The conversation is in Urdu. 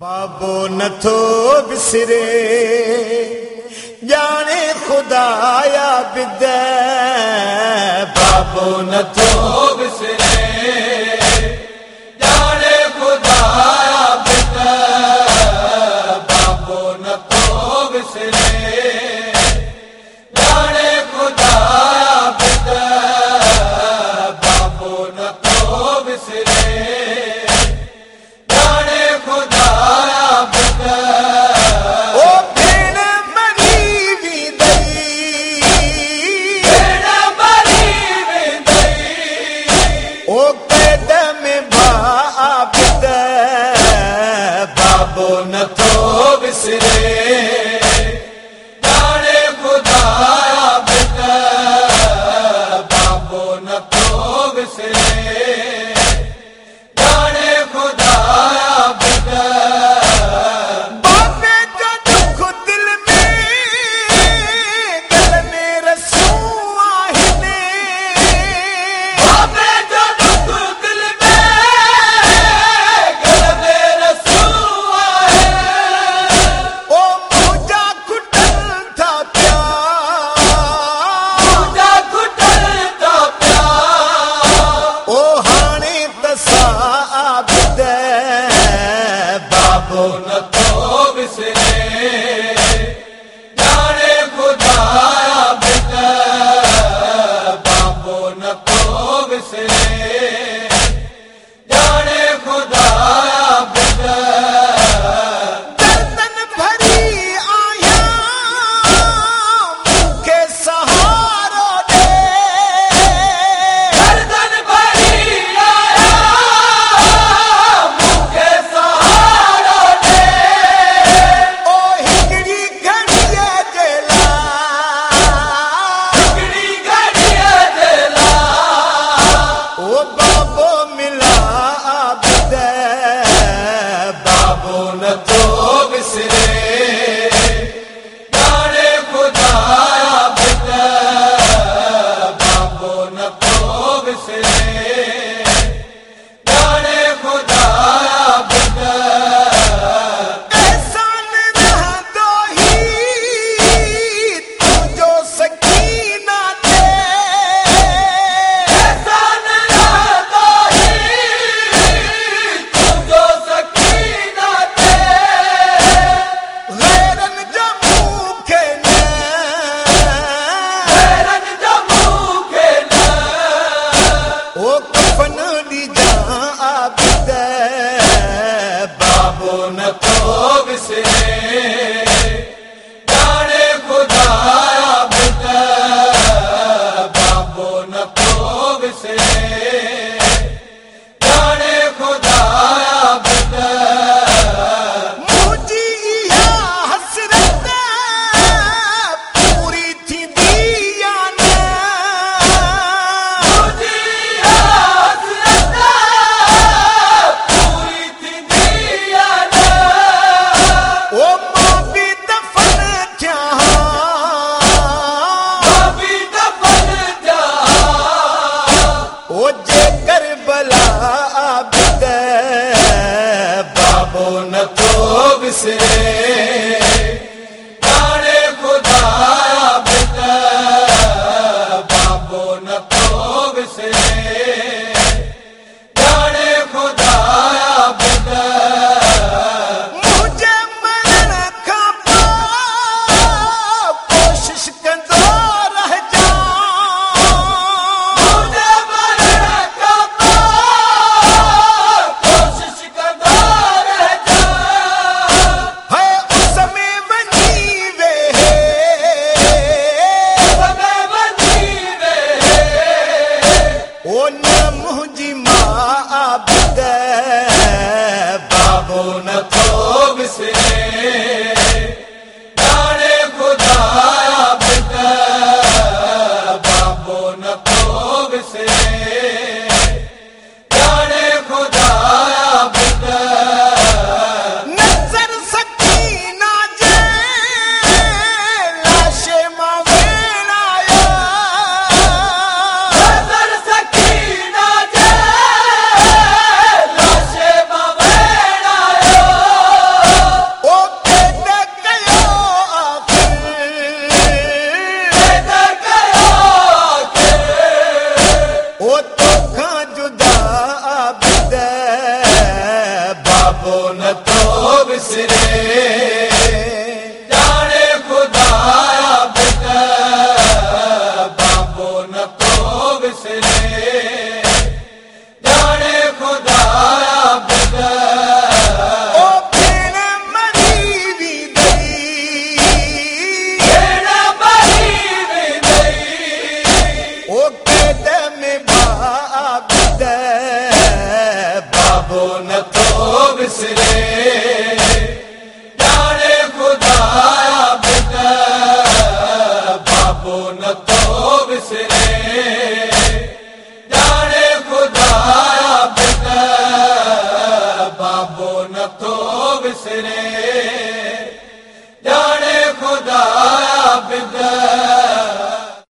بابو نتھو بسرے جانے خدایا بدے۔ بابو نتھو تو بسرے۔ نہ مجھ ماں کا جدا عبد بابو نہ تو بسرے۔ تو